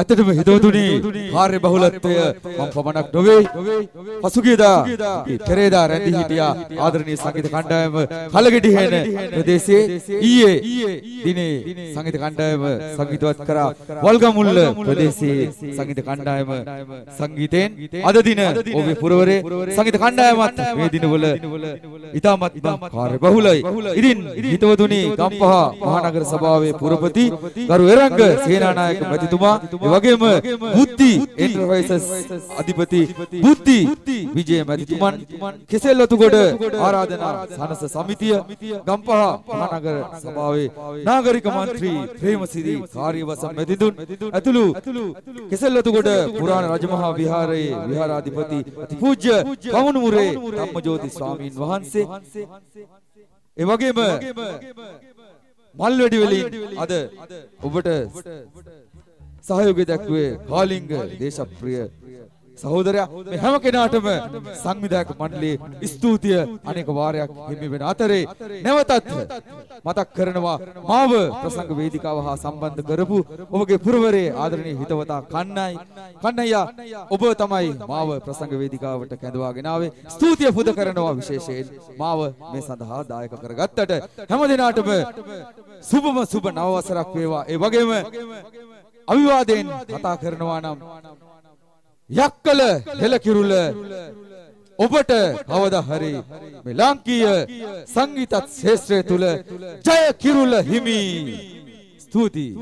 ඇත්තටම හිතවතුනි කාර්ය බහුලත්වය මම පමණක් නොවේ පසුගියදා පෙරේදා රැඳී හිටියා ආදරණීය සංගීත කණ්ඩායම කලගෙඩිහෙන ප්‍රදේශයේ ඊයේ දිනේ සංගීත කණ්ඩායම සංගීතවත් කරා වල්ගමුල්ල ප්‍රදේශයේ සංගීත කණ්ඩායම සංගීතයෙන් අද දින ඔබේ පුරවරේ සංගීත කණ්ඩායමත් මේ දිනවල ඉතාමත් කාර්ය බහුලයි. ඉතින් හිතවතුනි ගම්පහ මහනගර සභාවේ පුරපති ගරු එරංග සේනානායක මැතිතුමා ඒ වගේම බුද්ධි එන්ටර්ප්‍රයිසස් අධිපති බුද්ධි විජය මැතිතුමන් කෙසෙල්වතුගොඩ ආරාධනා සනස සමිතිය ගම්පහ මහනගර සභාවේ නාගරික මන්ත්‍රී ප්‍රේමසිරි කාර්යවසම් මැතිතුන් ඇතුළු කෙසෙල්වතුගොඩ පුරාණ රජමහා විහාරයේ විහාරාධිපති අතිපූජ්‍ය පවුණුමුරේ ධම්මජෝති ස්වාමීන් වහන්සේ ඒ වගේම මල්වැඩි වලින් අද ඔබට සහයෝගය දැක්වේ කාලිංග දේශප්‍රිය සහෝදරයා මේ හැම කෙනාටම සංවිධායක මණ්ඩලයේ ස්තුතිය අනේක වාරයක් හිමි වෙන අතරේ නැවතත් මතක් කරනවා මාව ප්‍රසංග වේදිකාව හා සම්බන්ධ කරපු ඔබගේ පුරවරේ ආදරණීය හිතවතා කන්නයි. කන්නయ్యා ඔබ තමයි මාව ප්‍රසංග වේදිකාවට කැඳවාගෙන ආවේ. ස්තුතිය පුද කරනවා විශේෂයෙන් මාව මේ සඳහා දායක කරගත්තට. හැම දිනාටම සුබම සුබ නව වසරක් වේවා. ඒ වගේම අවිවාදයෙන් කතා කරනවා නම් යක්කල හෙළ කිරුල ඔබට කවදා හරි. මේ ලාංකීය සංගීතත් ශාස්ත්‍රය තුල ජය කිරුල හිමි. ස්තුතියි.